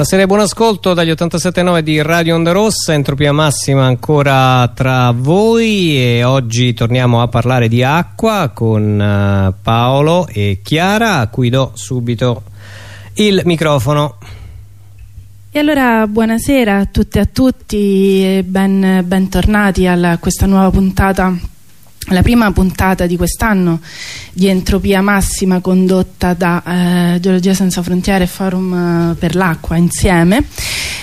Buonasera e buon ascolto dagli 87.9 di Radio Onda Rossa, entropia massima ancora tra voi e oggi torniamo a parlare di acqua con uh, Paolo e Chiara a cui do subito il microfono. E allora buonasera a tutte e a tutti e ben, bentornati a questa nuova puntata la prima puntata di quest'anno di Entropia Massima condotta da eh, Geologia Senza Frontiere e Forum eh, per l'Acqua insieme.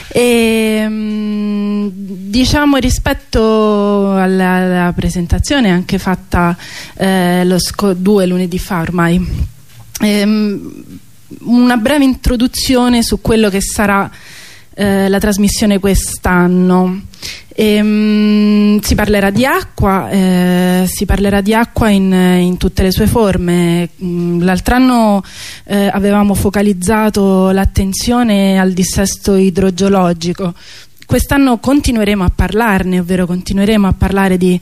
E mh, diciamo rispetto alla, alla, presentazione anche fatta eh, due lunedì fa ormai. Ehm, una breve introduzione su quello che sarà eh, la trasmissione quest'anno Ehm, si parlerà di acqua, eh, si parlerà di acqua in, in tutte le sue forme. Mm, l'altro anno eh, avevamo focalizzato l'attenzione al dissesto idrogeologico. Quest'anno continueremo a parlarne, ovvero continueremo a parlare di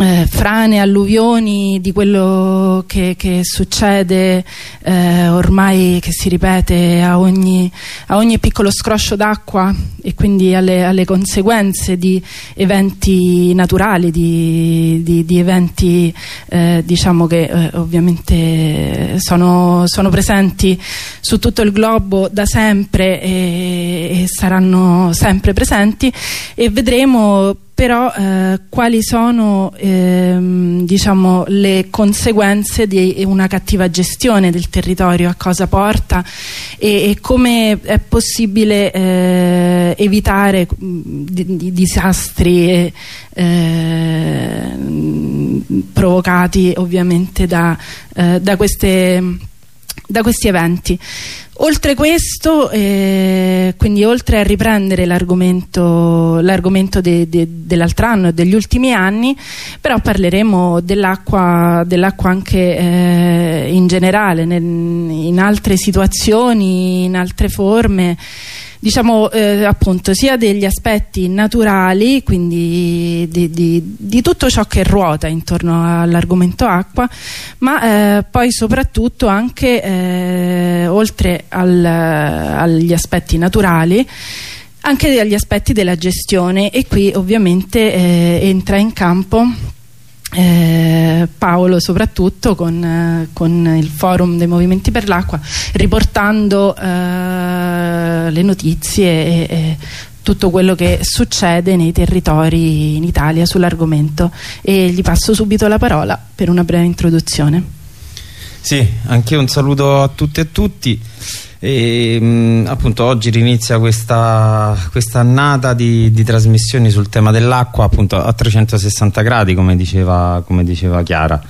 eh, frane, alluvioni, di quello che, che succede eh, ormai che si ripete a ogni, a ogni piccolo scroscio d'acqua e quindi alle, alle, conseguenze di eventi naturali, di, di, di eventi eh, diciamo che eh, ovviamente sono, sono, presenti su tutto il globo da sempre e, e saranno sempre presenti e vedremo però eh, quali sono ehm, diciamo, le conseguenze di una cattiva gestione del territorio, a cosa porta e, e come è possibile eh, evitare di, di disastri eh, provocati ovviamente da, eh, da, queste, da questi eventi. Oltre questo, eh, quindi oltre a riprendere l'argomento de, de, dell'altro anno e degli ultimi anni, però parleremo dell'acqua dell anche eh, in generale, nel, in altre situazioni, in altre forme diciamo eh, appunto sia degli aspetti naturali quindi di, di, di, tutto ciò che ruota intorno all'argomento acqua ma eh, poi soprattutto anche eh, oltre al, agli aspetti naturali anche degli aspetti della gestione. E qui ovviamente eh, entra in campo eh, Paolo soprattutto con, eh, con, il forum dei movimenti per l'acqua riportando eh, le notizie e, e, tutto quello che succede nei territori in Italia sull'argomento. E gli passo subito la parola per una breve introduzione. Sì, anche un saluto a tutte e tutti e, mh, mm, appunto oggi rinizia questa, questa annata di, di, trasmissioni sul tema dell'acqua appunto a 360 gradi come diceva, come diceva Chiara.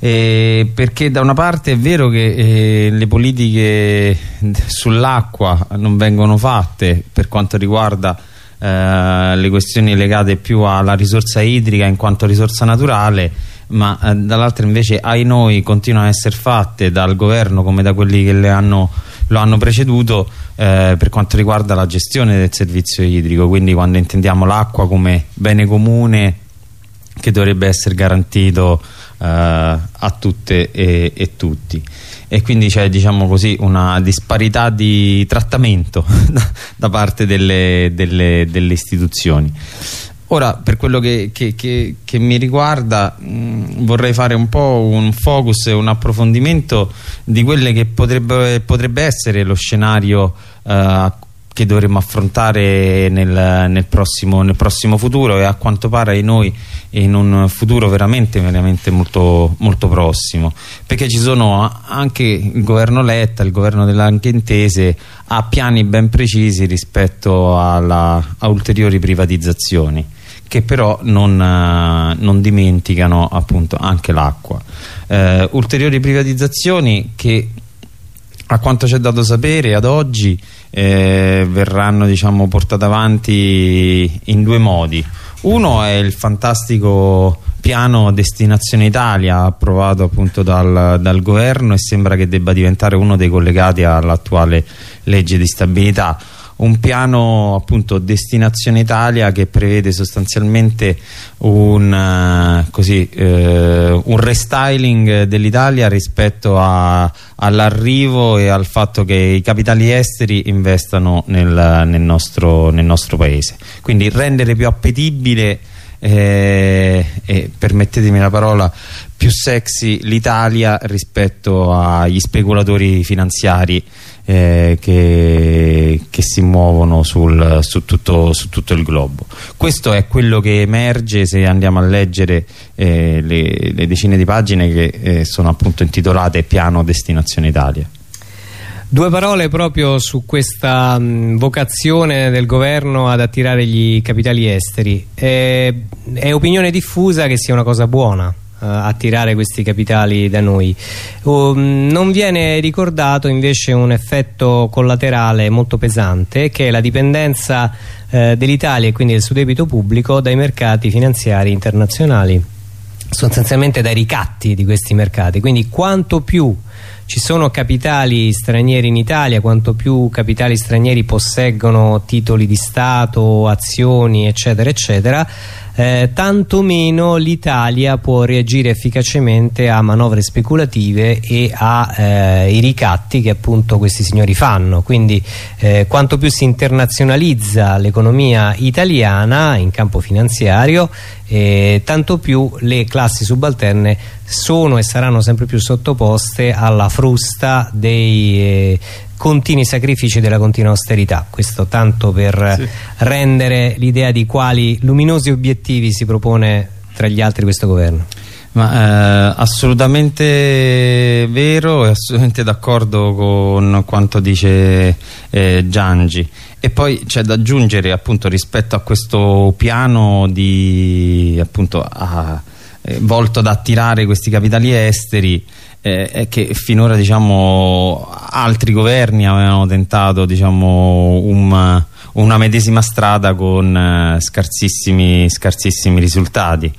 Eh, perché da una parte è vero che eh, le politiche sull'acqua non vengono fatte per quanto riguarda eh, le questioni legate più alla risorsa idrica in quanto risorsa naturale ma eh, dall'altra invece ai noi continuano a essere fatte dal governo come da quelli che hanno lo hanno preceduto eh, per quanto riguarda la gestione del servizio idrico. Quindi quando intendiamo l'acqua come bene comune che dovrebbe essere garantito eh, a tutte e, e, tutti. E quindi c'è diciamo così una disparità di trattamento da parte delle, delle, delle istituzioni Ora, per quello che, che, che, che mi riguarda, mh, vorrei fare un po' un focus e un approfondimento di quelle che potrebbe, potrebbe essere lo scenario eh, che dovremmo affrontare nel, nel, prossimo, nel, prossimo, futuro e a quanto pare noi in un futuro veramente, veramente molto, molto prossimo. Perché ci sono anche il governo Letta, il governo dell'Anchentese ha piani ben precisi rispetto alla, a ulteriori privatizzazioni che però non, uh, non dimenticano appunto anche l'acqua. Uh, ulteriori privatizzazioni che a quanto ci è dato sapere ad oggi eh, verranno diciamo, portate avanti in due modi. Uno è il fantastico piano Destinazione Italia approvato appunto dal, dal governo e sembra che debba diventare uno dei collegati all'attuale legge di stabilità un piano appunto destinazione Italia che prevede sostanzialmente un, uh, così, uh, un restyling dell'Italia rispetto all'arrivo e al fatto che i capitali esteri investano nel, nel, nostro, nel nostro paese. Quindi rendere più appetibile eh, e permettetemi la parola più sexy l'Italia rispetto agli speculatori finanziari eh, che, che, si muovono sul, su, tutto, su, tutto, il globo. Questo è quello che emerge se andiamo a leggere eh, le, le, decine di pagine che eh, sono appunto intitolate Piano Destinazione Italia. Due parole proprio su questa mh, vocazione del governo ad attirare gli capitali esteri. è, è opinione diffusa che sia una cosa buona eh, attirare questi capitali da noi. Um, non viene ricordato invece un effetto collaterale molto pesante che è la dipendenza eh, dell'Italia e quindi del suo debito pubblico dai mercati finanziari internazionali sostanzialmente dai ricatti di questi mercati quindi quanto più ci sono capitali stranieri in Italia quanto più capitali stranieri posseggono titoli di Stato azioni eccetera eccetera eh, tanto meno l'Italia può reagire efficacemente a manovre speculative e ai eh, ricatti che appunto questi signori fanno. Quindi eh, quanto più si internazionalizza l'economia italiana in campo finanziario tanto più le classi subalterne sono e saranno sempre più sottoposte alla frusta dei eh, continui sacrifici della continua austerità. Questo tanto per sì. rendere l'idea di quali luminosi obiettivi si propone tra gli altri questo governo. Ma, eh, assolutamente vero e assolutamente d'accordo con quanto dice eh, Giangi. E poi c'è da aggiungere appunto rispetto a questo piano di, appunto, a, eh, volto ad attirare questi capitali esteri eh, è che finora diciamo, altri governi avevano tentato diciamo, un, una medesima strada con eh, scarsissimi, scarsissimi risultati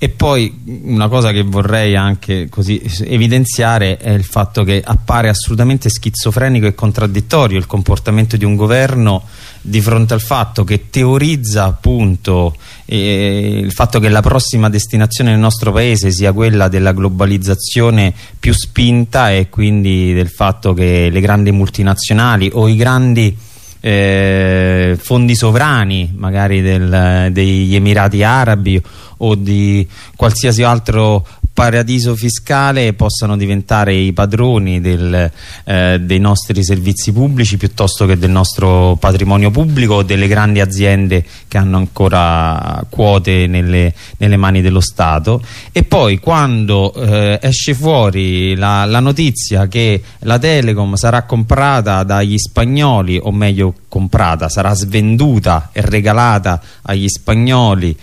e poi una cosa che vorrei anche così evidenziare è il fatto che appare assolutamente schizofrenico e contraddittorio il comportamento di un governo di fronte al fatto che teorizza appunto eh, il fatto che la prossima destinazione del nostro paese sia quella della globalizzazione più spinta e quindi del fatto che le grandi multinazionali o i grandi eh, fondi sovrani magari del, degli Emirati Arabi o di qualsiasi altro paradiso fiscale possano diventare i padroni del, eh, dei nostri servizi pubblici piuttosto che del nostro patrimonio pubblico o delle grandi aziende che hanno ancora quote nelle, nelle mani dello Stato. E poi quando eh, esce fuori la, la notizia che la Telecom sarà comprata dagli spagnoli o meglio comprata, sarà svenduta e regalata agli spagnoli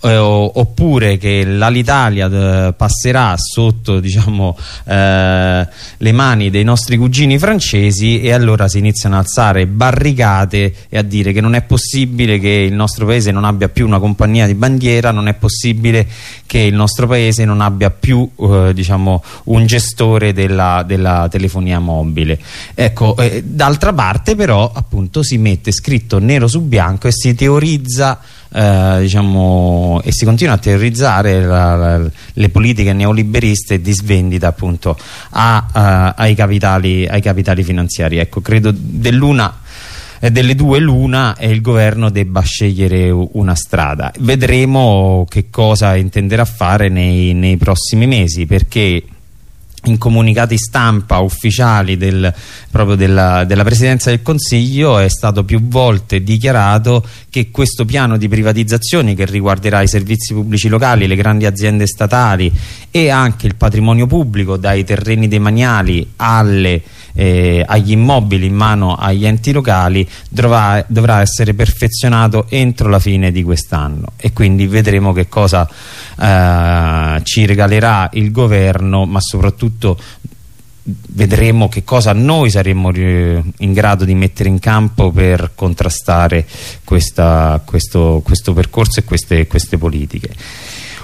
eh, oppure che l'Alitalia eh, passerà sotto diciamo, eh, le mani dei nostri cugini francesi e allora si iniziano a alzare barricate e a dire che non è possibile che il nostro paese non abbia più una compagnia di bandiera non è possibile che il nostro paese non abbia più eh, diciamo, un gestore della, della, telefonia mobile. Ecco eh, d'altra parte però appunto si mette scritto nero su bianco e si teorizza eh, diciamo, e si continua a terrorizzare la, la, le politiche neoliberiste di svendita appunto a, a, ai, capitali, ai, capitali, finanziari. Ecco credo dell'una delle due l'una e il governo debba scegliere una strada. Vedremo che cosa intenderà fare nei, nei prossimi mesi perché in comunicati stampa ufficiali del, proprio della, della, Presidenza del Consiglio è stato più volte dichiarato che questo piano di privatizzazioni che riguarderà i servizi pubblici locali, le grandi aziende statali e anche il patrimonio pubblico dai terreni demaniali alle eh, agli immobili in mano agli enti locali dovrà, dovrà, essere perfezionato entro la fine di quest'anno. E quindi vedremo che cosa eh, ci regalerà il governo ma soprattutto vedremo che cosa noi saremmo in grado di mettere in campo per contrastare questa, questo, questo, percorso e queste, queste politiche.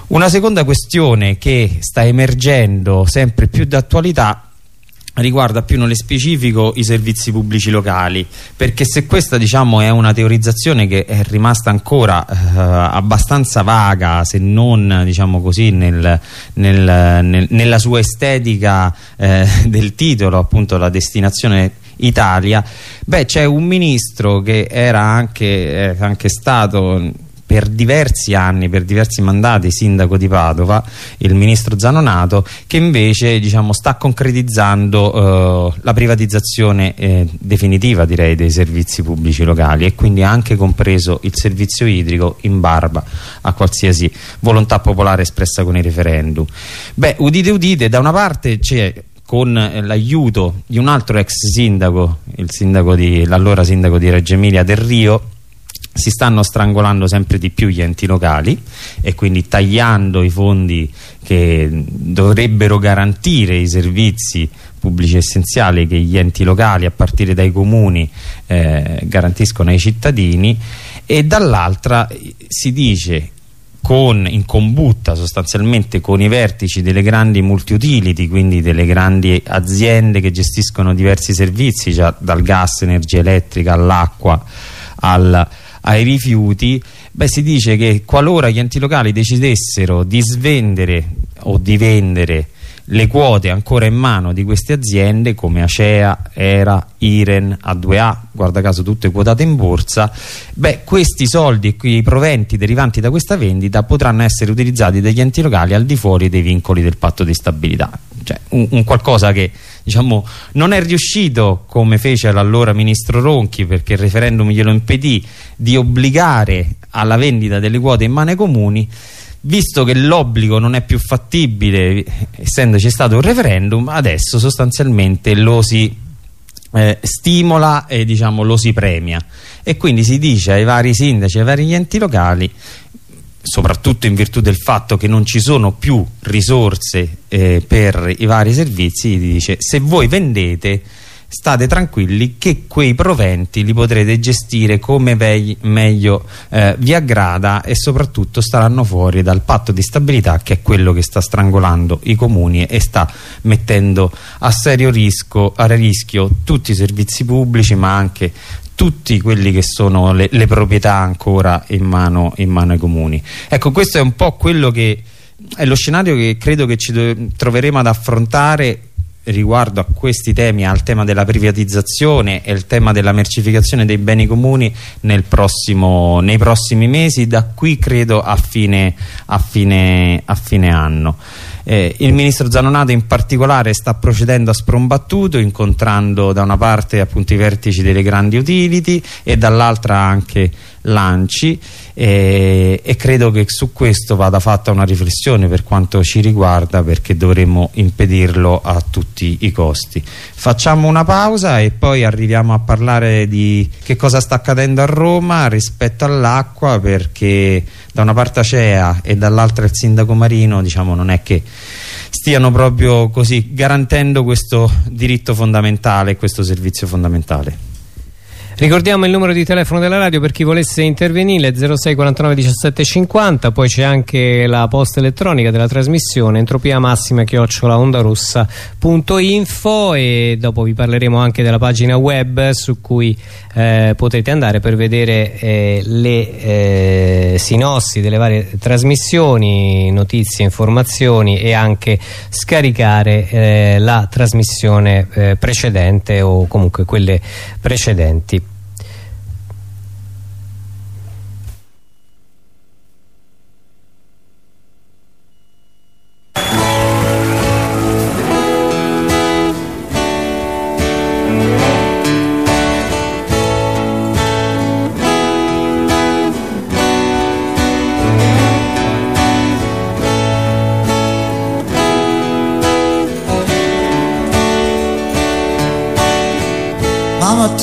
Una seconda questione che sta emergendo sempre più d'attualità riguarda più nello specifico i servizi pubblici locali perché se questa diciamo è una teorizzazione che è rimasta ancora eh, abbastanza vaga se non diciamo così nel, nel, nel, nella sua estetica eh, del titolo appunto la destinazione Italia beh c'è un ministro che era anche, eh, anche stato per diversi anni, per diversi mandati sindaco di Padova, il ministro Zanonato, che invece diciamo, sta concretizzando eh, la privatizzazione eh, definitiva direi dei servizi pubblici locali e quindi anche compreso il servizio idrico in barba a qualsiasi volontà popolare espressa con i referendum. Beh, udite udite, da una parte c'è con l'aiuto di un altro ex sindaco, l'allora sindaco di Reggio Emilia del Rio, si stanno strangolando sempre di più gli enti locali e quindi tagliando i fondi che dovrebbero garantire i servizi pubblici essenziali che gli enti locali a partire dai comuni eh, garantiscono ai cittadini e dall'altra si dice con, in combutta sostanzialmente con i vertici delle grandi multi-utility, quindi delle grandi aziende che gestiscono diversi servizi, già dal gas, energia elettrica, all'acqua, al ai rifiuti beh, si dice che qualora gli enti locali decidessero di svendere o di vendere le quote ancora in mano di queste aziende come Acea, Era, Iren, A2A, guarda caso tutte quotate in borsa, beh questi soldi e i proventi derivanti da questa vendita potranno essere utilizzati dagli enti locali al di fuori dei vincoli del patto di stabilità, cioè un, un qualcosa che diciamo, non è riuscito come fece l'allora ministro Ronchi perché il referendum glielo impedì di obbligare alla vendita delle quote in mano ai comuni visto che l'obbligo non è più fattibile essendoci stato un referendum adesso sostanzialmente lo si eh, stimola e diciamo, lo si premia. E quindi si dice ai vari sindaci, ai vari enti locali soprattutto in virtù del fatto che non ci sono più risorse eh, per i vari servizi dice se voi vendete state tranquilli che quei proventi li potrete gestire come meglio eh, vi aggrada e soprattutto staranno fuori dal patto di stabilità che è quello che sta strangolando i comuni e sta mettendo a serio rischio, a rischio tutti i servizi pubblici ma anche tutti quelli che sono le, le proprietà ancora in mano, in mano, ai comuni. Ecco, questo è un po' quello che è lo scenario che credo che ci troveremo ad affrontare riguardo a questi temi, al tema della privatizzazione e il tema della mercificazione dei beni comuni prossimo, nei prossimi mesi, da qui credo a fine, a fine, a fine anno. Eh, il ministro Zanonato in particolare sta procedendo a sprombattuto incontrando da una parte appunto i vertici delle grandi utility e dall'altra anche lanci. E, e, credo che su questo vada fatta una riflessione per quanto ci riguarda perché dovremmo impedirlo a tutti i costi. Facciamo una pausa e poi arriviamo a parlare di che cosa sta accadendo a Roma rispetto all'acqua perché da una parte Acea e dall'altra il sindaco Marino diciamo non è che stiano proprio così garantendo questo diritto fondamentale questo servizio fondamentale Ricordiamo il numero di telefono della radio per chi volesse intervenire 06 49 17 50 poi c'è anche la posta elettronica della trasmissione entropia massima chiocciola ondarussa.info e dopo vi parleremo anche della pagina web su cui eh, potrete andare per vedere eh, le eh, sinossi delle varie trasmissioni notizie, informazioni e anche scaricare eh, la trasmissione eh, precedente o comunque quelle precedenti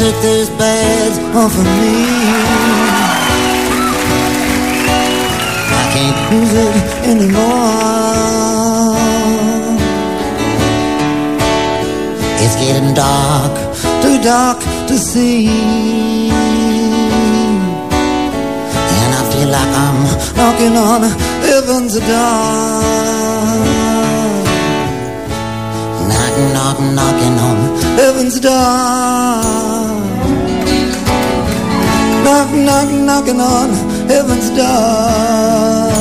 take these bags off of me. I can't use it anymore. It's getting dark, too dark to see. And I feel like I'm knocking on heaven's door. Knock, knock, knocking on heaven's door. Knock, knock, knocking on heaven's door.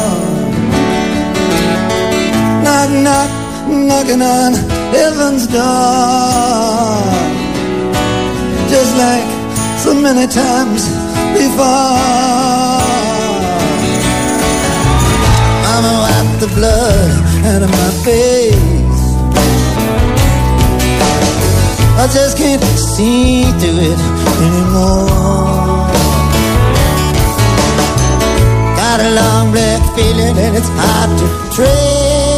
Knock, knock, knocking on heaven's door. Just like so many times before. Mama wiped the blood out of my face. I just can't see through it anymore. Got a long black feeling and it's hard to trace.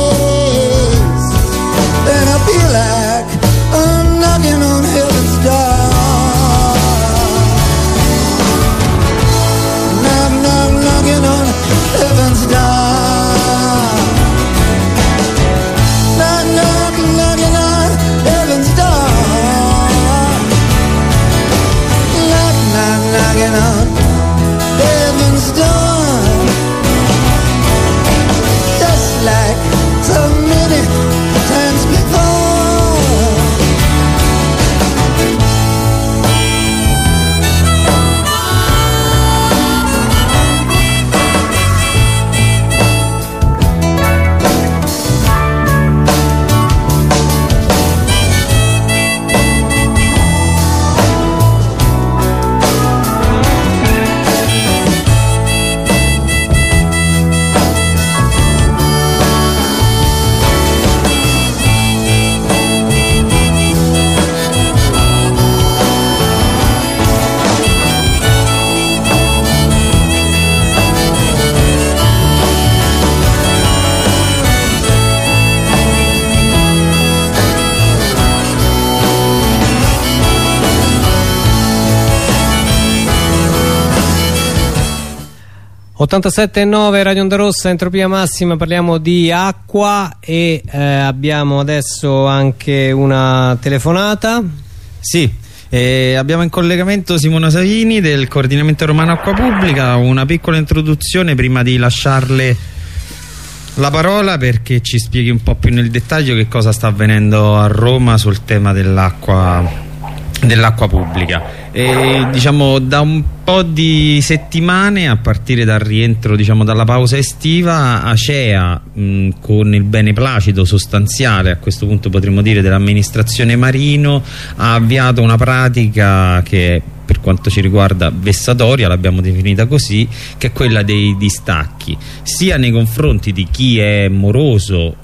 .9 Radio Onda Rossa, entropia massima, parliamo di acqua e eh, abbiamo adesso anche una telefonata. Sì, eh, abbiamo in collegamento Simona Savini del coordinamento romano acqua pubblica, una piccola introduzione prima di lasciarle la parola perché ci spieghi un po' più nel dettaglio che cosa sta avvenendo a Roma sul tema dell'acqua dell'acqua pubblica. E, diciamo da un po' di settimane a partire dal rientro diciamo dalla pausa estiva Acea mh, con il beneplacito sostanziale a questo punto potremmo dire dell'amministrazione Marino ha avviato una pratica che per quanto ci riguarda vessatoria l'abbiamo definita così che è quella dei distacchi sia nei confronti di chi è moroso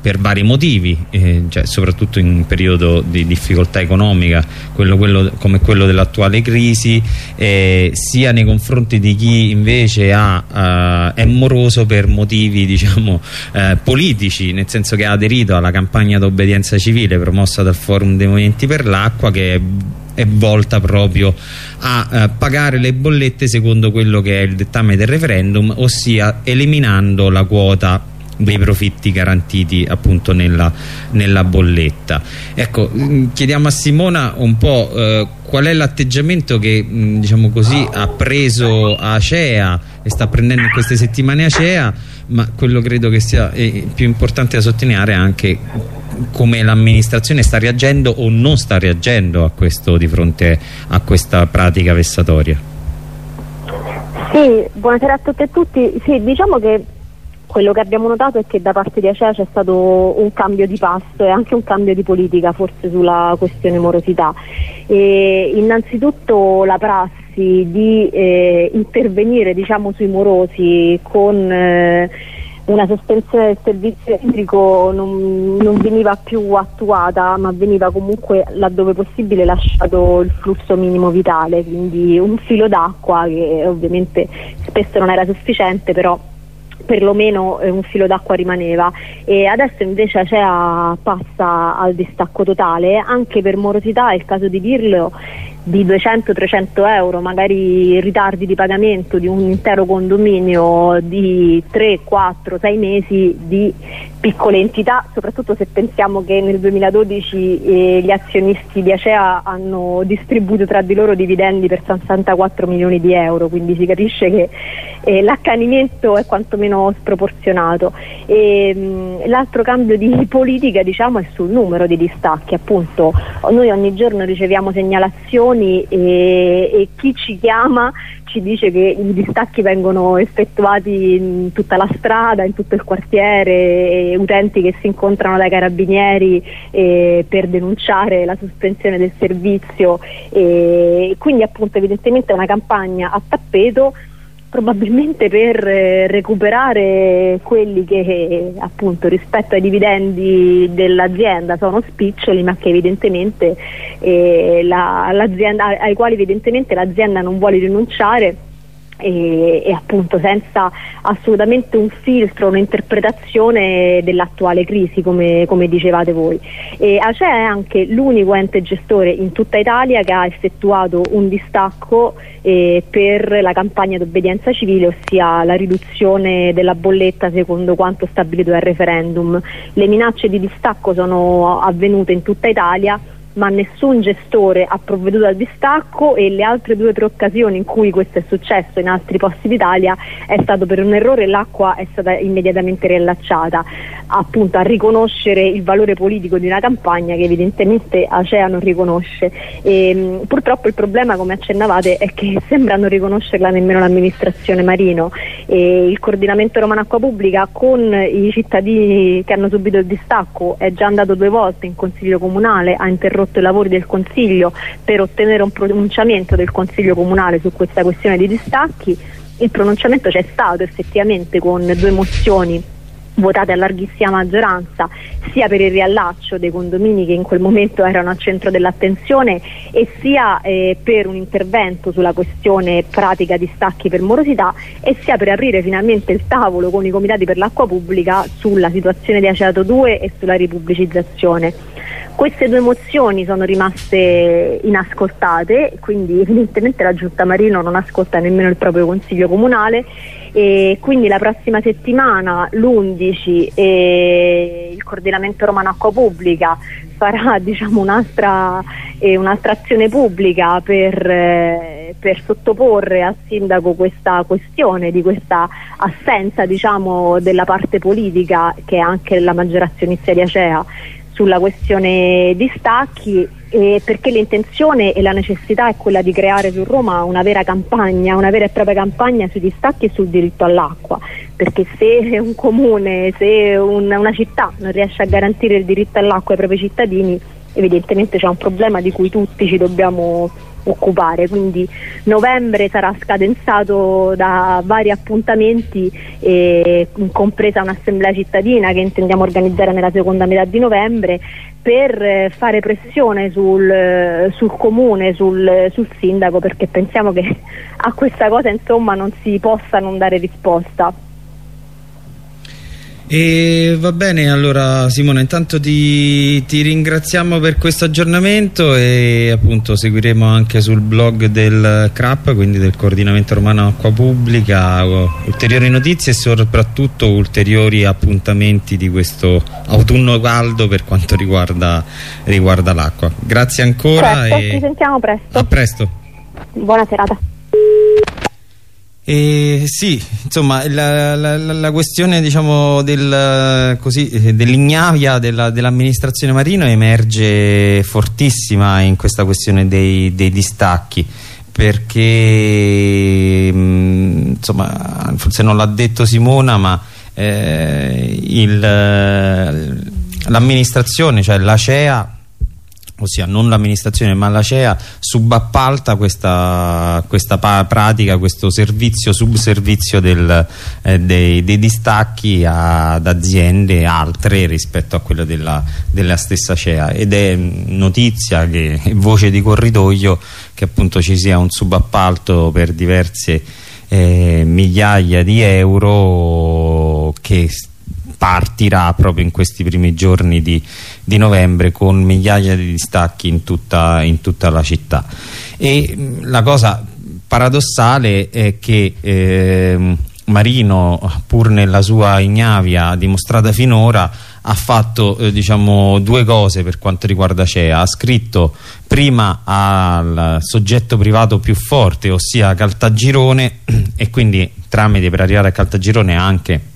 per vari motivi, eh, cioè soprattutto in un periodo di difficoltà economica quello, quello, come quello dell'attuale crisi, eh, sia nei confronti di chi invece ha, eh, è moroso per motivi diciamo, eh, politici, nel senso che ha aderito alla campagna d'obbedienza civile promossa dal Forum dei Movimenti per l'Acqua che è è volta proprio a eh, pagare le bollette secondo quello che è il dettame del referendum ossia eliminando la quota dei profitti garantiti appunto nella, nella bolletta ecco mh, chiediamo a Simona un po' eh, qual è l'atteggiamento che mh, diciamo così ha preso Acea e sta prendendo in queste settimane Acea ma quello credo che sia eh, più importante da sottolineare anche come l'amministrazione sta reagendo o non sta reagendo a questo di fronte a questa pratica vessatoria Sì, buonasera a tutte e tutti. Sì, diciamo che quello che abbiamo notato è che da parte di Acea c'è stato un cambio di passo e anche un cambio di politica forse sulla questione morosità. E innanzitutto la prassi di eh, intervenire diciamo, sui morosi con eh, una sospensione del servizio idrico non, non veniva più attuata ma veniva comunque laddove possibile lasciato il flusso minimo vitale, quindi un filo d'acqua che ovviamente spesso non era sufficiente però perlomeno eh, un filo d'acqua rimaneva. E adesso invece Acea passa al distacco totale anche per morosità è il caso di dirlo di 200-300 euro, magari ritardi di pagamento di un intero condominio di 3, 4, 6 mesi di piccole entità, soprattutto se pensiamo che nel 2012 eh, gli azionisti di Acea hanno distribuito tra di loro dividendi per 64 milioni di euro, quindi si capisce che eh, l'accanimento è quantomeno sproporzionato. l'altro cambio di politica diciamo, è sul numero di distacchi, appunto noi ogni giorno riceviamo segnalazioni e, e chi ci chiama ci dice che i distacchi vengono effettuati in tutta la strada, in tutto il quartiere, utenti che si incontrano dai carabinieri eh, per denunciare la sospensione del servizio. E quindi appunto evidentemente è una campagna a tappeto probabilmente per eh, recuperare quelli che appunto rispetto ai dividendi dell'azienda sono spiccioli ma eh, la, ai quali evidentemente l'azienda non vuole rinunciare e, e, appunto senza assolutamente un filtro, un'interpretazione dell'attuale crisi come, come, dicevate voi. E ACE è anche l'unico ente gestore in tutta Italia che ha effettuato un distacco eh, per la campagna d'obbedienza civile, ossia la riduzione della bolletta secondo quanto stabilito dal referendum. Le minacce di distacco sono avvenute in tutta Italia ma nessun gestore ha provveduto al distacco e le altre due o tre occasioni in cui questo è successo in altri posti d'Italia è stato per un errore l'acqua è stata immediatamente riallacciata appunto a riconoscere il valore politico di una campagna che evidentemente Acea non riconosce. E, ehm, purtroppo il problema come accennavate è che sembra non riconoscerla nemmeno l'amministrazione Marino. E il coordinamento Romano Acqua Pubblica con i cittadini che hanno subito il distacco è già andato due volte in consiglio comunale a interrompere interrotto i lavori del Consiglio per ottenere un pronunciamento del Consiglio Comunale su questa questione di distacchi. Il pronunciamento c'è stato effettivamente con due mozioni votate a larghissima maggioranza sia per il riallaccio dei condomini che in quel momento erano al centro dell'attenzione e sia eh, per un intervento sulla questione pratica di stacchi per morosità e sia per aprire finalmente il tavolo con i comitati per l'acqua pubblica sulla situazione di Aceato 2 e sulla ripubblicizzazione. Queste due mozioni sono rimaste inascoltate, quindi evidentemente la Giunta Marino non ascolta nemmeno il proprio Consiglio Comunale e quindi la prossima settimana, l'11, eh, il coordinamento romano acqua pubblica farà diciamo, un'altra, eh, un'altra azione pubblica per, eh, per, sottoporre al sindaco questa questione di questa assenza diciamo, della parte politica che è anche la maggiore azionista di Acea sulla questione distacchi eh, perché l'intenzione e la necessità è quella di creare su Roma una vera campagna, una vera e propria campagna sui distacchi e sul diritto all'acqua, perché se un comune, se un, una città non riesce a garantire il diritto all'acqua ai propri cittadini, evidentemente c'è un problema di cui tutti ci dobbiamo occupare, quindi novembre sarà scadenzato da vari appuntamenti, eh, compresa un'assemblea cittadina che intendiamo organizzare nella seconda metà di novembre per eh, fare pressione sul, sul comune, sul, sul, sindaco perché pensiamo che a questa cosa insomma non si possa non dare risposta. E va bene, allora Simone, intanto ti, ti, ringraziamo per questo aggiornamento e appunto seguiremo anche sul blog del CRAP, quindi del Coordinamento Romano Acqua Pubblica, ulteriori notizie e soprattutto ulteriori appuntamenti di questo autunno caldo per quanto riguarda, riguarda l'acqua. Grazie ancora presto, e ci sentiamo presto. A presto. Buona serata. E sì, insomma, la, la, la questione diciamo, del, dell'ignavia dell'amministrazione dell Marino emerge fortissima in questa questione dei, dei distacchi perché mh, insomma, forse non l'ha detto Simona ma eh, l'amministrazione, cioè la CEA ossia non l'amministrazione ma la CEA subappalta questa, questa pratica, questo servizio, subservizio del, eh, dei, dei, distacchi ad aziende altre rispetto a quella della, della stessa CEA ed è notizia che voce di corridoio che appunto ci sia un subappalto per diverse eh, migliaia di euro che partirà proprio in questi primi giorni di, di novembre con migliaia di distacchi in tutta, in tutta la città. E la cosa paradossale è che eh, Marino pur nella sua ignavia dimostrata finora ha fatto eh, diciamo, due cose per quanto riguarda CEA ha scritto prima al soggetto privato più forte ossia Caltagirone e quindi tramite per arrivare a Caltagirone anche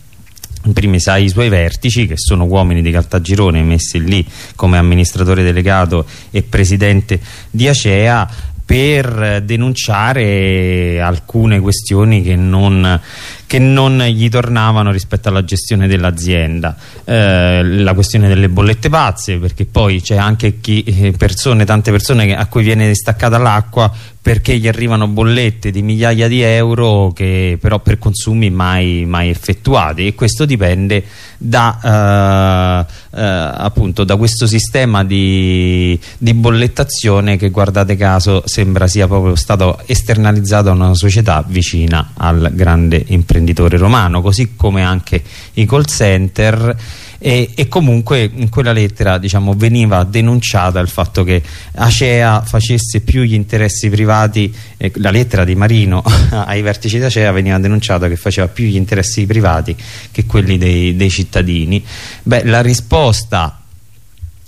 in primis ai suoi vertici che sono uomini di Caltagirone messi lì come amministratore delegato e presidente di Acea per denunciare alcune questioni che non, che non gli tornavano rispetto alla gestione dell'azienda. Eh, la questione delle bollette pazze perché poi c'è anche chi, eh, persone, tante persone a cui viene distaccata l'acqua perché gli arrivano bollette di migliaia di euro che però per consumi mai, mai effettuati. E questo dipende da, eh, eh, appunto, da questo sistema di, di, bollettazione che guardate caso sembra sia proprio stato esternalizzato a una società vicina al grande imprenditore romano così come anche i call center e, e, comunque in quella lettera diciamo, veniva denunciata il fatto che Acea facesse più gli interessi privati eh, la lettera di Marino ai vertici di Acea veniva denunciata che faceva più gli interessi privati che quelli dei, dei cittadini. Beh, la risposta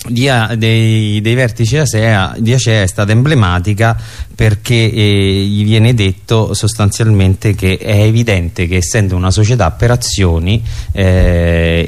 di, dei, dei, vertici Acea, di Acea è stata emblematica perché eh, gli viene detto sostanzialmente che è evidente che essendo una società per azioni eh,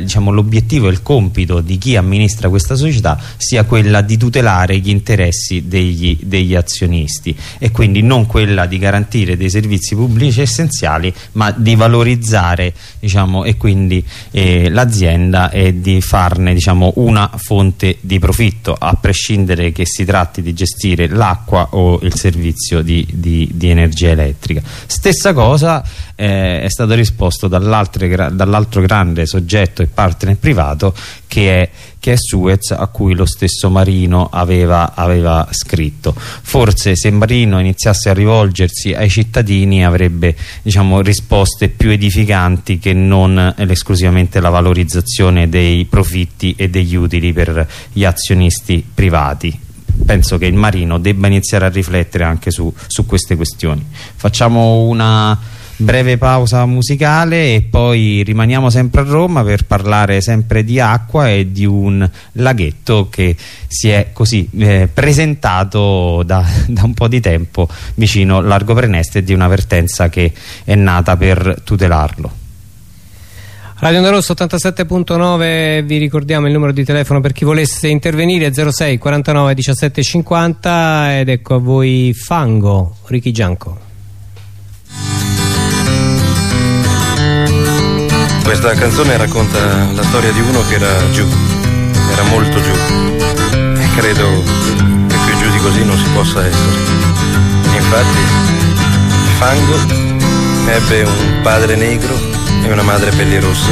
diciamo, l'obiettivo e il compito di chi amministra questa società sia quella di tutelare gli interessi degli, degli azionisti e quindi non quella di garantire dei servizi pubblici essenziali ma di valorizzare diciamo, eh, l'azienda e di farne diciamo, una fonte di profitto a prescindere che si tratti di gestire l'acqua o il servizio di, di, di energia elettrica. Stessa cosa eh, è stato risposto dall'altro grande soggetto e partner privato che è, che è, Suez a cui lo stesso Marino aveva, aveva, scritto. Forse se Marino iniziasse a rivolgersi ai cittadini avrebbe diciamo, risposte più edificanti che non esclusivamente la valorizzazione dei profitti e degli utili per gli azionisti privati. Penso che il Marino debba iniziare a riflettere anche su, su queste questioni. Facciamo una breve pausa musicale e poi rimaniamo sempre a Roma per parlare sempre di acqua e di un laghetto che si è così eh, presentato da, da, un po' di tempo vicino Largo Preneste e di una vertenza che è nata per tutelarlo. Radio Onda Rosso 87.9 vi ricordiamo il numero di telefono per chi volesse intervenire 06 49 17 50 ed ecco a voi Fango Ricky Gianco Questa canzone racconta la storia di uno che era giù, era molto giù e credo che più giù di così non si possa essere. Infatti Fango ebbe un padre negro e una madre pellirossa.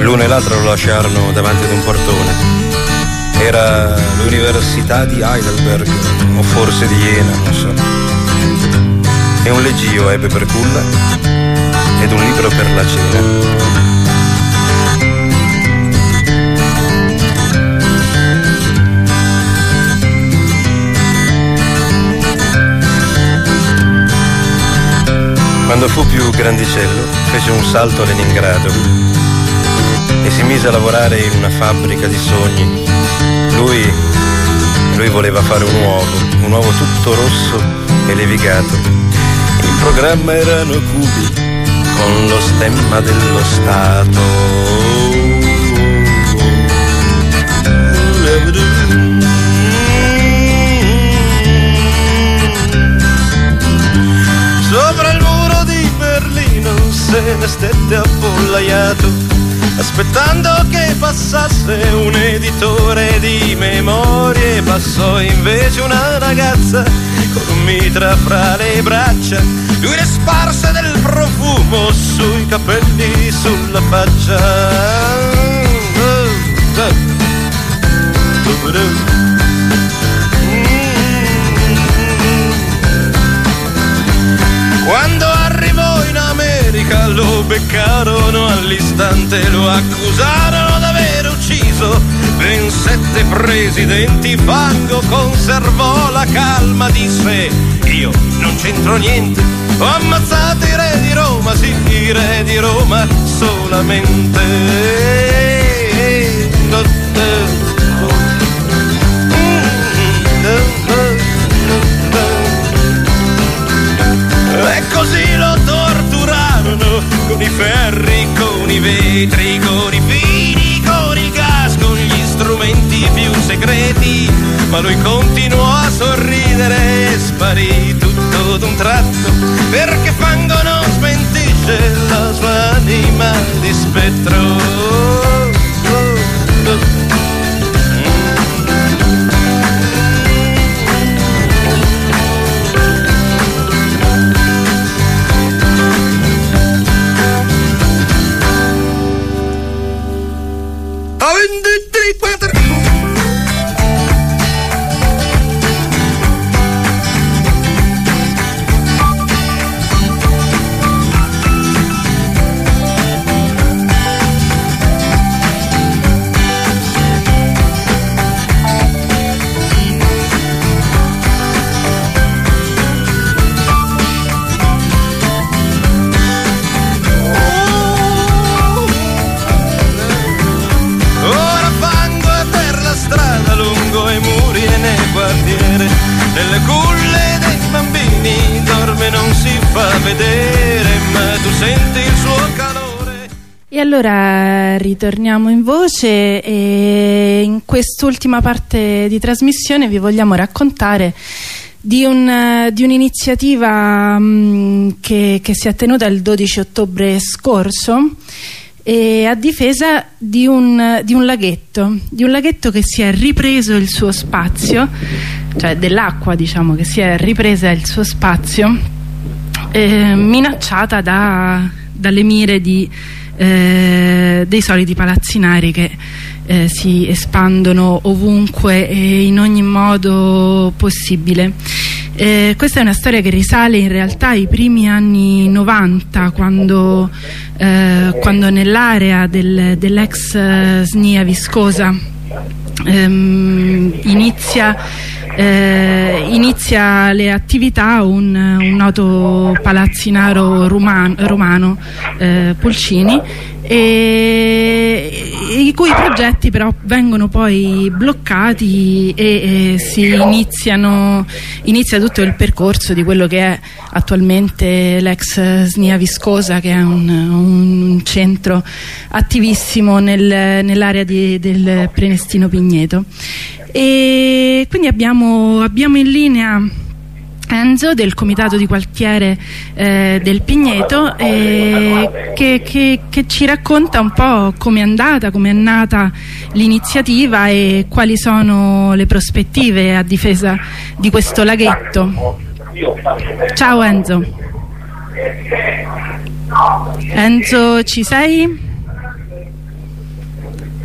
L'uno e l'altro lo lasciarono davanti ad un portone. Era l'università di Heidelberg, o forse di Jena, non so. E un leggio ebbe per culla ed un libro per la cena. Quando fu più grandicello fece un salto a Leningrado e si mise a lavorare in una fabbrica di sogni. Lui, lui voleva fare un uovo, un uovo tutto rosso e levigato. In programma erano cubi con lo stemma dello Stato. se ne stette appollaiato, aspettando che passasse un editore di memorie. Passò invece una ragazza con un mitra fra le braccia, lui ne sparse del profumo sui capelli, sulla faccia. Quando America lo beccarono all'istante lo accusarono d'aver ucciso ben sette presidenti. Fango conservò la calma, disse io non c'entro niente. Ho ammazzato i re di Roma, sì, i re di Roma solamente. Vetri, con i fili, con il gas, con gli strumenti più segreti. Ma lui continuò a sorridere e sparì tutto d'un tratto, perché fango non smentisce la sua anima di spettro. Ritorniamo in voce e in quest'ultima parte di trasmissione vi vogliamo raccontare di, un, un'iniziativa mh, che, che si è tenuta il 12 ottobre scorso a difesa di un, di un laghetto, di un laghetto che si è ripreso il suo spazio, cioè dell'acqua diciamo che si è ripresa il suo spazio, eh, minacciata da- dalle mire di, eh, dei soliti palazzinari che eh, si espandono ovunque e in ogni modo possibile. Eh, questa è una storia che risale in realtà ai primi anni 90 quando, eh, quando nell'area del- dell'ex eh, SNIA Viscosa ehm, inizia, eh, inizia le attività un, un noto palazzinaro ruman- romano, eh, Pulcini, e, i cui progetti però vengono poi bloccati e, e si iniziano, inizia tutto il percorso di quello che è attualmente l'ex SNIA Viscosa che è un, un centro attivissimo nel- nell'area del Prenestino Pigneto e quindi abbiamo, abbiamo in linea Enzo del comitato di quartiere eh, del Pigneto eh, che, che- che ci racconta un po' come è andata, come è nata l'iniziativa e quali sono le prospettive a difesa di questo laghetto. Ciao Enzo. Enzo ci sei?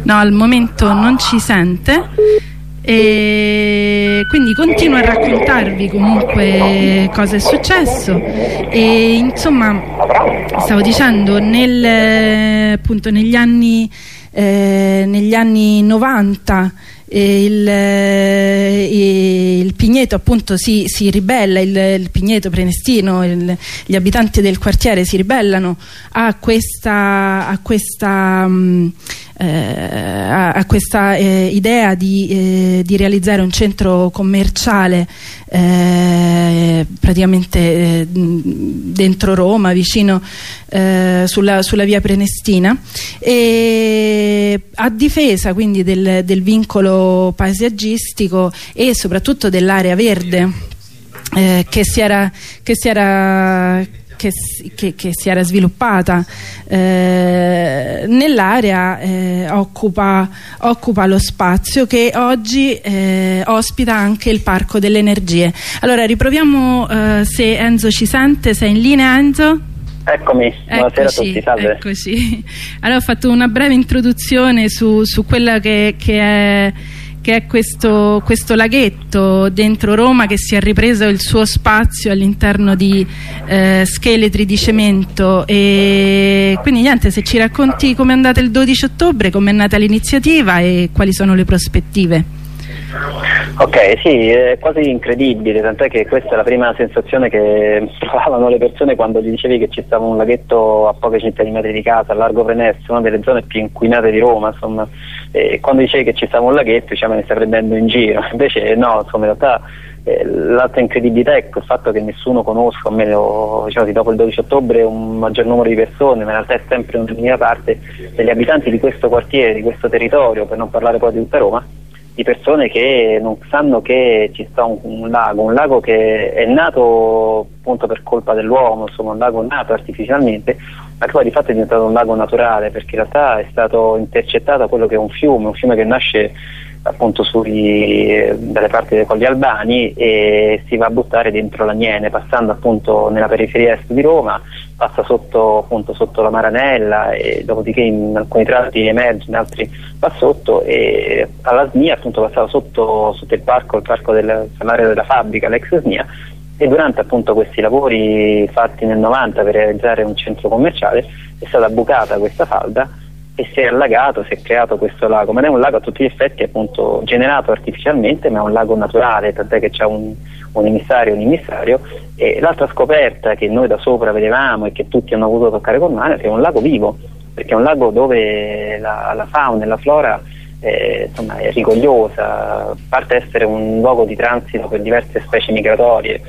No, al momento non ci sente. E quindi continuo a raccontarvi comunque cosa è successo. E insomma stavo dicendo nel, appunto negli anni eh, negli anni 90 eh, il, eh, il Pigneto appunto si, si ribella, il, il Pigneto Prenestino, il- gli abitanti del quartiere si ribellano a questa, a questa, mh, eh, a, a questa eh, idea di, eh, di realizzare un centro commerciale eh, praticamente eh, dentro Roma, vicino sulla, sulla via Prenestina. E a difesa quindi del, del vincolo paesaggistico e soprattutto dell'area verde che si era, che si era che, si- che- che si era sviluppata eh, nell'area eh, occupa, occupa lo spazio che oggi eh, ospita anche il Parco delle Energie. Allora riproviamo eh, se Enzo ci sente, sei in linea Enzo? Eccomi, buonasera a Eccoci, tutti, salve. eccoci. Allora ho fatto una breve introduzione su, su quella che, che è, che è questo, questo, laghetto dentro Roma che si è ripreso il suo spazio all'interno di eh, scheletri di cemento. E quindi niente se ci racconti come è andata il 12 ottobre, come è nata l'iniziativa e quali sono le prospettive. Ok, sì, è quasi incredibile, tant'è che questa è la prima sensazione che provavano le persone quando gli dicevi che ci stava un laghetto a poche centinaia di metri di casa, a Largo Prenesso, una delle zone più inquinate di Roma, insomma, e quando dicevi che ci stava un laghetto, diciamo, me ne stai prendendo in giro, invece no, insomma, in realtà eh, l'altra incredibilità è il fatto che nessuno conosca, o meglio, diciamo, dopo il 12 ottobre un maggior numero di persone, ma in realtà è sempre una minima parte degli abitanti di questo quartiere, di questo territorio, per non parlare poi di tutta Roma, di persone che non sanno che ci sta un, un, lago, un lago che è nato appunto per colpa dell'uomo, insomma un lago nato artificialmente, ma che poi di fatto è diventato un lago naturale perché in realtà è stato intercettato quello che è un fiume, un fiume che nasce appunto sui, dalle parti dei colli albani e si va a buttare dentro l'Agnene passando appunto nella periferia est di Roma passa sotto, appunto, sotto la Maranella e dopodiché in alcuni tratti emerge in altri va sotto e alla SNIA appunto passava sotto, sotto il parco il parco dell'area della fabbrica l'ex SNIA e durante appunto questi lavori fatti nel 90 per realizzare un centro commerciale è stata bucata questa falda e si è allagato, si è creato questo lago, ma non è un lago a tutti gli effetti appunto generato artificialmente, ma è un lago naturale, tant'è che c'è un, un emissario e un immissario. E l'altra scoperta che noi da sopra vedevamo e che tutti hanno voluto toccare con mano è che è un lago vivo, perché è un lago dove la, la fauna e la flora eh, insomma, è rigogliosa, parte essere un luogo di transito per diverse specie migratorie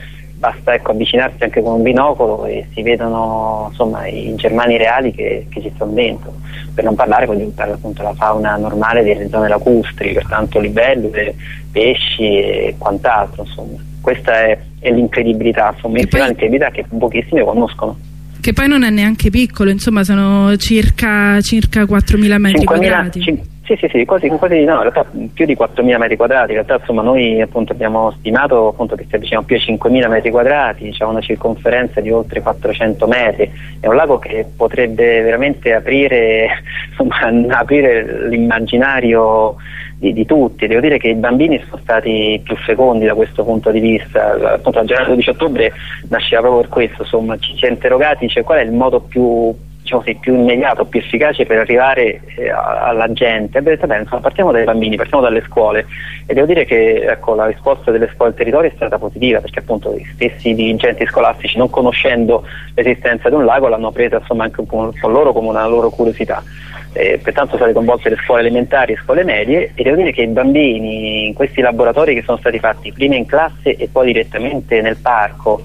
basta ecco, avvicinarsi anche con un binocolo e si vedono insomma, i germani reali che, che, ci sono dentro, per non parlare poi di appunto, la fauna normale delle zone lacustri, pertanto libellule, pesci e quant'altro. Insomma. Questa è, è l'incredibilità, insomma, poi... l'incredibilità che pochissimi conoscono che poi non è neanche piccolo, insomma sono circa, circa 4.000 metri 5 quadrati. Sì, sì, sì, quasi, quasi no, in realtà più di 4.000 metri quadrati, in realtà insomma noi appunto abbiamo stimato appunto, che si avviciniamo più ai 5.000 metri quadrati, c'è una circonferenza di oltre 400 metri, è un lago che potrebbe veramente aprire, aprire l'immaginario di, di, tutti, devo dire che i bambini sono stati più fecondi da questo punto di vista, appunto la giornata del 12 ottobre nasceva proprio per questo, insomma ci si è interrogati cioè, qual è il modo più diciamo così, più immediato, più efficace per arrivare eh, alla gente. Beh, bene, insomma, partiamo dai bambini, partiamo dalle scuole e devo dire che ecco, la risposta delle scuole del territorio è stata positiva perché appunto gli stessi dirigenti scolastici non conoscendo l'esistenza di un lago l'hanno presa insomma, anche un po' loro come una loro curiosità. Eh, pertanto sono state coinvolte le scuole elementari e scuole medie e devo dire che i bambini in questi laboratori che sono stati fatti prima in classe e poi direttamente nel parco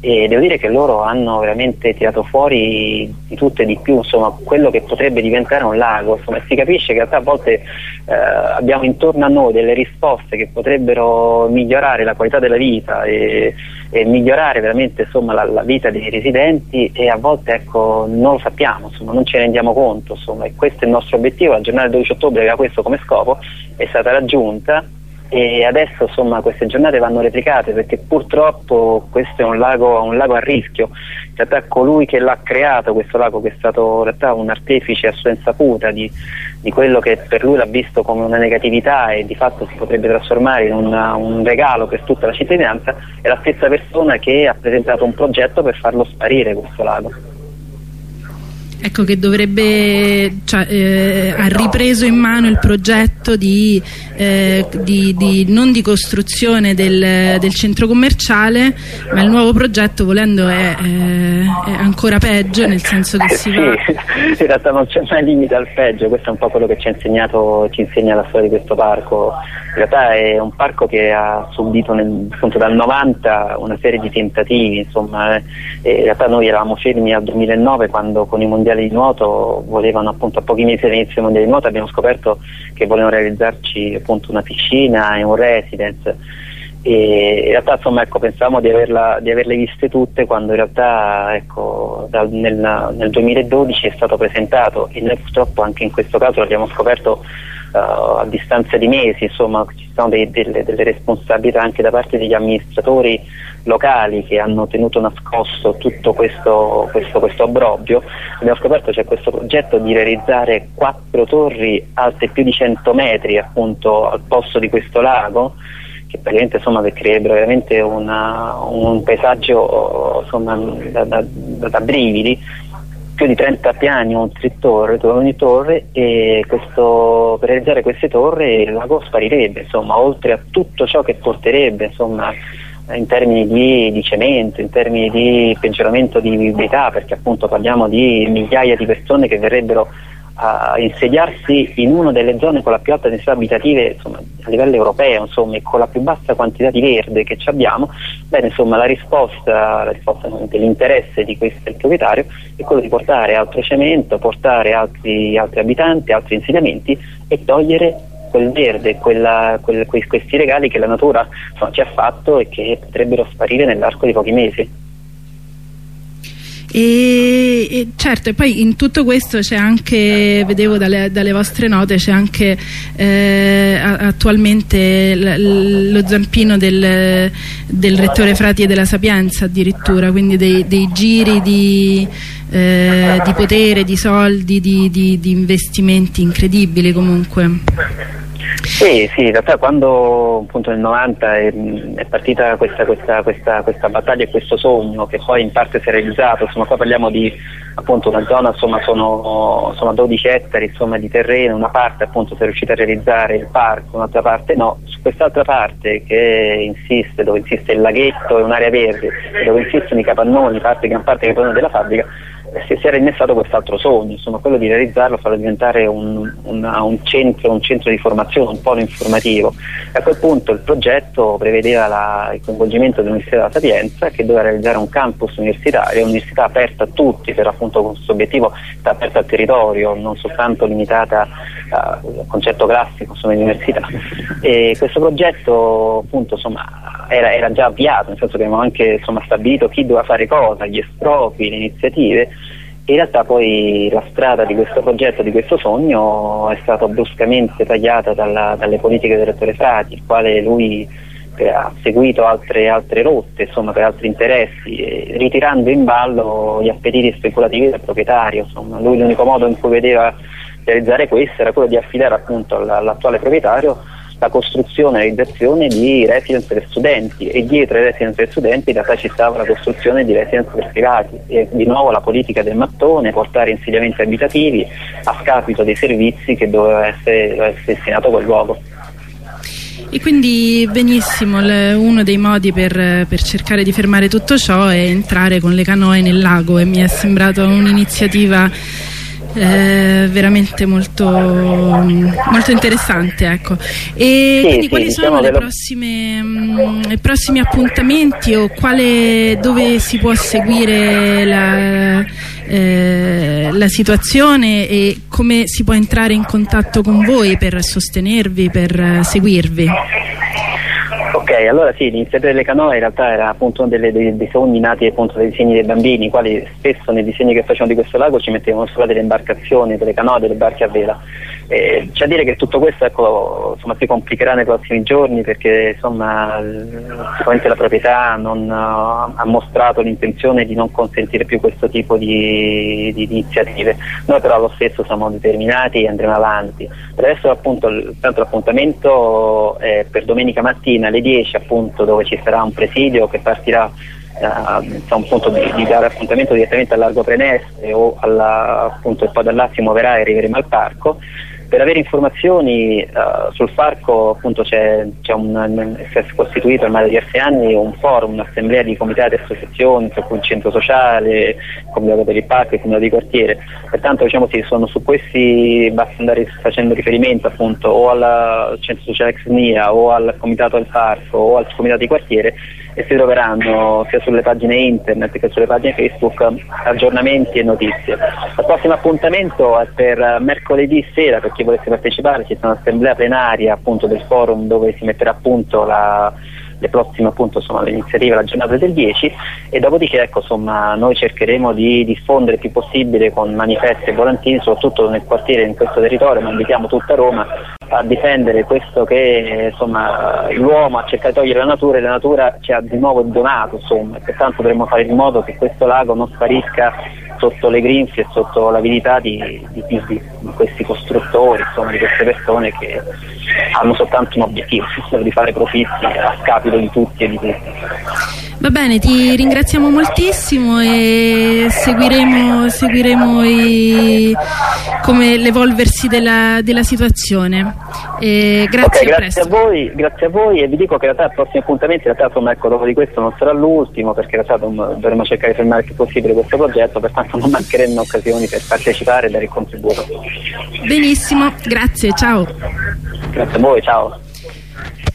e devo dire che loro hanno veramente tirato fuori di tutto e di più insomma, quello che potrebbe diventare un lago. Insomma, si capisce che a volte eh, abbiamo intorno a noi delle risposte che potrebbero migliorare la qualità della vita e, e migliorare veramente insomma, la, la, vita dei residenti e a volte ecco, non lo sappiamo, non ce ne rendiamo conto e questo è il nostro obiettivo, la giornata del 12 ottobre ha questo come scopo è stata raggiunta e adesso insomma, queste giornate vanno replicate perché purtroppo questo è un lago, un lago a rischio. In realtà colui che l'ha creato questo lago che è stato un artefice a sua insaputa di, di quello che per lui l'ha visto come una negatività e di fatto si potrebbe trasformare in una, un regalo per tutta la cittadinanza è la stessa persona che ha presentato un progetto per farlo sparire questo lago ecco, che dovrebbe, cioè, eh, ha ripreso in mano il progetto di, eh, di, di non di costruzione del, del, centro commerciale, ma il nuovo progetto volendo è, eh, è, ancora peggio, nel senso che si va... Sì, in realtà non c'è mai limite al peggio, questo è un po' quello che ci ha insegnato, ci insegna la storia di questo parco. In realtà è un parco che ha subito nel, appunto dal 90 una serie di tentativi, insomma, eh, in realtà noi eravamo fermi al 2009 quando con i mondiali mondiali di nuoto volevano appunto a pochi mesi dall'inizio dei mondiali di nuoto abbiamo scoperto che volevano realizzarci appunto una piscina e un residence. E in realtà insomma ecco, pensavamo di, averla, di, averle viste tutte quando in realtà ecco, dal, nel, nel, 2012 è stato presentato e noi purtroppo anche in questo caso l'abbiamo scoperto a distanza di mesi insomma ci sono dei, delle, delle, responsabilità anche da parte degli amministratori locali che hanno tenuto nascosto tutto questo, questo, questo obbrobrio, abbiamo scoperto che c'è questo progetto di realizzare quattro torri alte più di 100 metri appunto al posto di questo lago che praticamente insomma descriverebbero veramente una, un paesaggio insomma, da, da, da, brividi più di 30 piani un torre, ogni torre e questo, per realizzare queste torri il lago sparirebbe insomma, oltre a tutto ciò che porterebbe insomma, in termini di, di, cemento, in termini di peggioramento di vivibilità perché appunto parliamo di migliaia di persone che verrebbero a insediarsi in una delle zone con la più alta densità abitative insomma, a livello europeo insomma, e con la più bassa quantità di verde che abbiamo, bene, insomma, la risposta, la risposta l'interesse di questo proprietario è quello di portare altro cemento, portare altri, altri abitanti, altri insediamenti e togliere quel verde, quella, quel, questi regali che la natura insomma, ci ha fatto e che potrebbero sparire nell'arco di pochi mesi. E, e, certo, e poi in tutto questo c'è anche, vedevo dalle, dalle, vostre note, c'è anche eh, attualmente lo zampino del, del, rettore Frati e della Sapienza addirittura, quindi dei, dei giri di, eh, di, potere, di soldi, di, di, di investimenti incredibili comunque. Sì, sì, in realtà quando appunto nel 90 è, è partita questa, questa, questa, questa, battaglia e questo sogno che poi in parte si è realizzato, insomma qua parliamo di appunto una zona, insomma sono, sono 12 ettari insomma, di terreno, una parte appunto si è riuscita a realizzare il parco, un'altra parte no, su quest'altra parte che insiste, dove insiste il laghetto e un'area verde, dove insistono i capannoni, parte, gran parte dei capannoni della fabbrica, si, era innestato quest'alro sogno, insomma, quello di realizzarlo, farlo diventare un, una, un, centro, un, centro, di formazione, un polo informativo. E a quel punto il progetto prevedeva la, il coinvolgimento dell'Università della Sapienza che doveva realizzare un campus universitario, un'università aperta a tutti, per appunto questo obiettivo aperta al territorio, non soltanto limitata al concetto classico insomma, di università. E questo progetto appunto insomma, era, era, già avviato, nel senso che abbiamo anche insomma, stabilito chi doveva fare cosa, gli espropri, le iniziative in realtà poi la strada di questo progetto, di questo sogno è stata bruscamente tagliata dalla, dalle politiche del rettore Frati, il quale lui eh, ha seguito altre, altre rotte insomma, per altri interessi, ritirando in ballo gli appetiti speculativi del proprietario. Insomma. Lui l'unico modo in cui vedeva realizzare questo era quello di affidare appunto all'attuale proprietario la costruzione e realizzazione di residence per studenti e dietro i residence per studenti in realtà ci stava la costruzione di residence per privati e di nuovo la politica del mattone, portare insediamenti abitativi a scapito dei servizi che doveva essere, destinato quel luogo. E quindi benissimo, uno dei modi per, per, cercare di fermare tutto ciò è entrare con le canoe nel lago e mi è sembrata un'iniziativa eh, veramente molto, molto interessante ecco. e sì, quindi sì, quali diciamo sono le prossime, mh, i prossimi appuntamenti o quale, dove si può seguire la, eh, la situazione e come si può entrare in contatto con voi per sostenervi, per seguirvi Ok, allora sì, l'iniziativa delle canoe in realtà era appunto uno dei, dei, sogni nati appunto dai disegni dei bambini, i quali spesso nei disegni che facevano di questo lago ci mettevano solo delle imbarcazioni, delle canoe, delle barche a vela. Eh, c'è da dire che tutto questo ecco, insomma, si complicherà nei prossimi giorni perché insomma, la proprietà non, uh, ha mostrato l'intenzione di non consentire più questo tipo di, di, iniziative. Noi però lo stesso siamo determinati e andremo avanti. Per adesso appunto, l'appuntamento è per domenica mattina alle 10 appunto, dove ci sarà un presidio che partirà uh, a un punto di, di, dare appuntamento direttamente al Largo Preneste o alla, appunto, poi da là muoverà e arriveremo al parco per avere informazioni uh, sul Farco appunto c'è, c'è un, si è costituito ormai da diversi anni un forum, un'assemblea di comitati e associazioni, tra cui il centro sociale, il comitato per il parco e il comitato di quartiere. Pertanto diciamo sì, sono su questi basta andare facendo riferimento appunto o al centro sociale ex MIA o al comitato del parco o al comitato di quartiere e si troveranno sia sulle pagine internet che sulle pagine Facebook aggiornamenti e notizie. Il prossimo appuntamento è per mercoledì sera per chi volesse partecipare, c'è una assemblea plenaria appunto del forum dove si metterà a punto la, le prossime appunto insomma, le iniziative la giornata del 10 e dopodiché ecco insomma noi cercheremo di diffondere il più possibile con manifesti e volantini soprattutto nel quartiere in questo territorio. Ma invitiamo tutta Roma a difendere questo che insomma l'uomo ha cercato di togliere la natura e la natura ci ha di nuovo donato insomma pertanto dovremmo fare in modo che questo lago non sparisca sotto le grinfie e sotto l'avidità di, di, di, questi costruttori, insomma, di queste persone che hanno soltanto un obiettivo, quello di fare profitti a scapito di tutti e di tutti. Va bene, ti ringraziamo moltissimo e seguiremo, seguiremo i, come l'evolversi della, della, situazione. E grazie, okay, grazie a, voi, grazie a voi e vi dico che in realtà i prossimi appuntamenti, in realtà insomma, ecco, dopo di questo non sarà l'ultimo perché in realtà dovremo cercare di fermare il più possibile questo progetto, pertanto non mancheranno occasioni per partecipare e dare il contributo. Benissimo, grazie, ciao. Grazie a voi, ciao.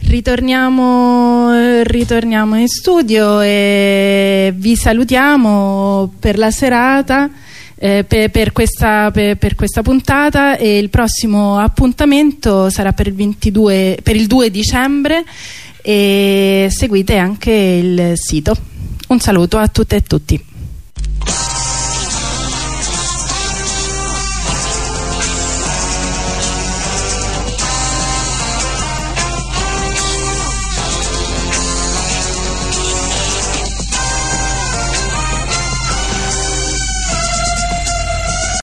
Ritorniamo, ritorniamo in studio e vi salutiamo per la serata. Eh, per, per, questa, per, per, questa, puntata e il prossimo appuntamento sarà per il, 22, per il 2 dicembre e seguite anche il sito. Un saluto a tutte e tutti.